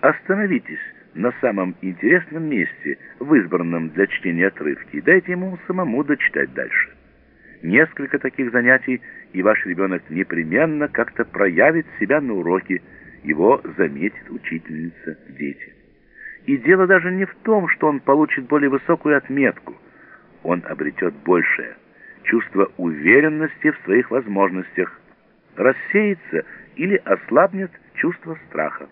Остановитесь на самом интересном месте, в избранном для чтения отрывке, и дайте ему самому дочитать дальше. Несколько таких занятий, и ваш ребенок непременно как-то проявит себя на уроке, его заметит учительница, дети. И дело даже не в том, что он получит более высокую отметку. Он обретет большее чувство уверенности в своих возможностях, рассеется или ослабнет чувство страха.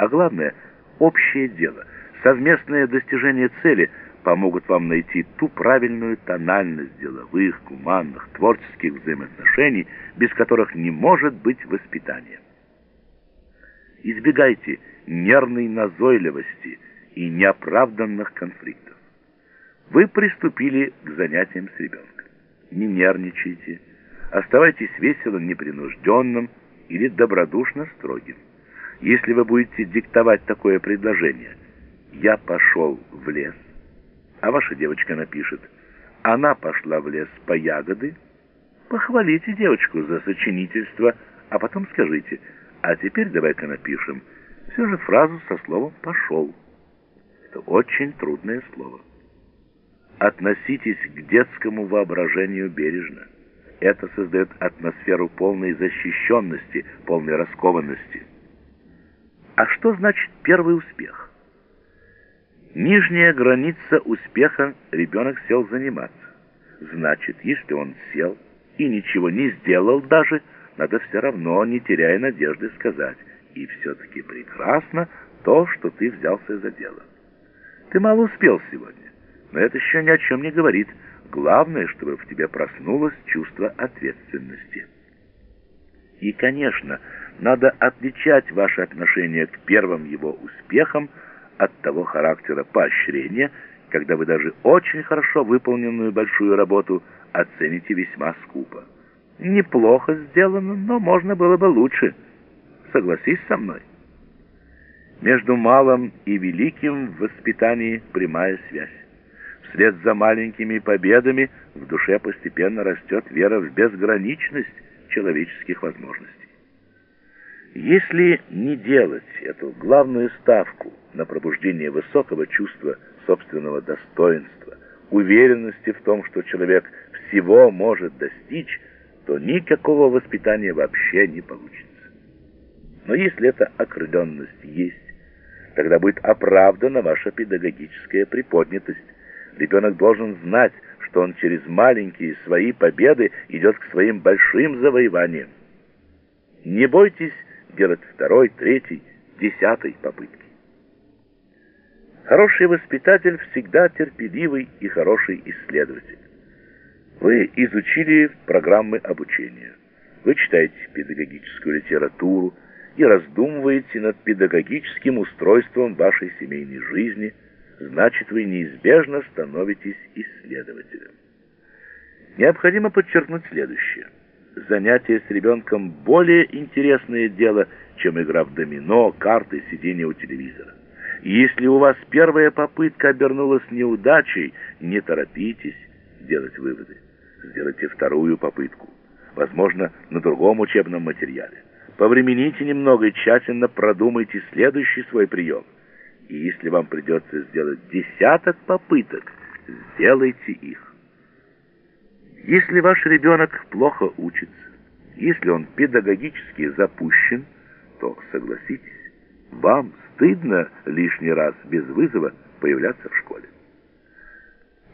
А главное, общее дело, совместное достижение цели помогут вам найти ту правильную тональность деловых, гуманных, творческих взаимоотношений, без которых не может быть воспитания. Избегайте нервной назойливости и неоправданных конфликтов. Вы приступили к занятиям с ребенком. Не нервничайте, оставайтесь весело непринужденным или добродушно строгим. Если вы будете диктовать такое предложение «Я пошел в лес», а ваша девочка напишет «Она пошла в лес по ягоды», похвалите девочку за сочинительство, а потом скажите «А теперь давай-ка напишем» все же фразу со словом «пошел». Это очень трудное слово. Относитесь к детскому воображению бережно. Это создает атмосферу полной защищенности, полной раскованности. А что значит первый успех? Нижняя граница успеха ребенок сел заниматься. Значит, если он сел и ничего не сделал даже, надо все равно, не теряя надежды, сказать «И все-таки прекрасно то, что ты взялся за дело». Ты мало успел сегодня. Но это еще ни о чем не говорит. Главное, чтобы в тебе проснулось чувство ответственности. И, конечно, надо отличать ваше отношение к первым его успехам от того характера поощрения, когда вы даже очень хорошо выполненную большую работу оцените весьма скупо. Неплохо сделано, но можно было бы лучше. Согласись со мной. Между малым и великим в воспитании прямая связь. Вслед за маленькими победами в душе постепенно растет вера в безграничность человеческих возможностей. Если не делать эту главную ставку на пробуждение высокого чувства собственного достоинства, уверенности в том, что человек всего может достичь, то никакого воспитания вообще не получится. Но если эта окрыленность есть, тогда будет оправдана ваша педагогическая приподнятость, Ребенок должен знать, что он через маленькие свои победы идет к своим большим завоеваниям. Не бойтесь делать второй, третий, десятый попытки. Хороший воспитатель всегда терпеливый и хороший исследователь. Вы изучили программы обучения, вы читаете педагогическую литературу и раздумываете над педагогическим устройством вашей семейной жизни – значит вы неизбежно становитесь исследователем. Необходимо подчеркнуть следующее. Занятие с ребенком более интересное дело, чем игра в домино, карты, сидение у телевизора. Если у вас первая попытка обернулась неудачей, не торопитесь делать выводы. Сделайте вторую попытку, возможно, на другом учебном материале. Повремените немного и тщательно продумайте следующий свой прием – и если вам придется сделать десяток попыток, сделайте их. Если ваш ребенок плохо учится, если он педагогически запущен, то, согласитесь, вам стыдно лишний раз без вызова появляться в школе.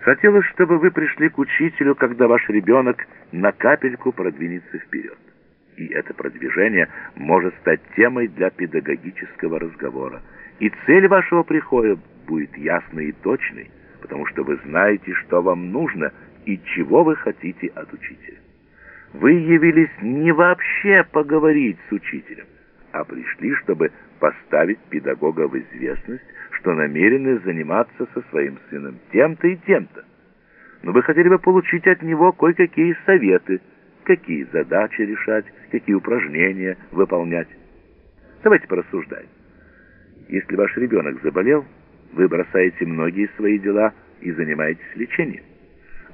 Хотелось, чтобы вы пришли к учителю, когда ваш ребенок на капельку продвинется вперед. И это продвижение может стать темой для педагогического разговора и цель вашего прихода будет ясной и точной, потому что вы знаете, что вам нужно и чего вы хотите от учителя. Вы явились не вообще поговорить с учителем, а пришли, чтобы поставить педагога в известность, что намерены заниматься со своим сыном тем-то и тем-то. Но вы хотели бы получить от него кое-какие советы, какие задачи решать, какие упражнения выполнять. Давайте порассуждаем. Если ваш ребенок заболел, вы бросаете многие свои дела и занимаетесь лечением.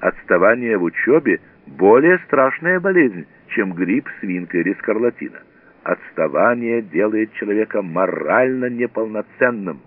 Отставание в учебе – более страшная болезнь, чем грипп, свинка или скарлатина. отставание делает человека морально неполноценным.